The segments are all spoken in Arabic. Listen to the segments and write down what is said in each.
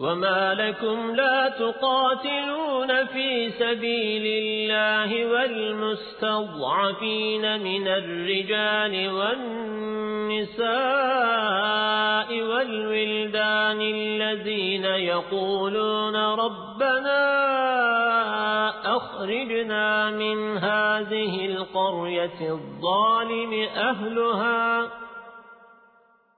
وما لكم لا تقاتلون في سبيل الله والمستضعفين من الرجال والنساء والولدان الذين يقولون ربنا أخرجنا من هذه القرية الظالم أهلها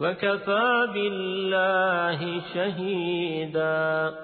وكفى بالله شهيداً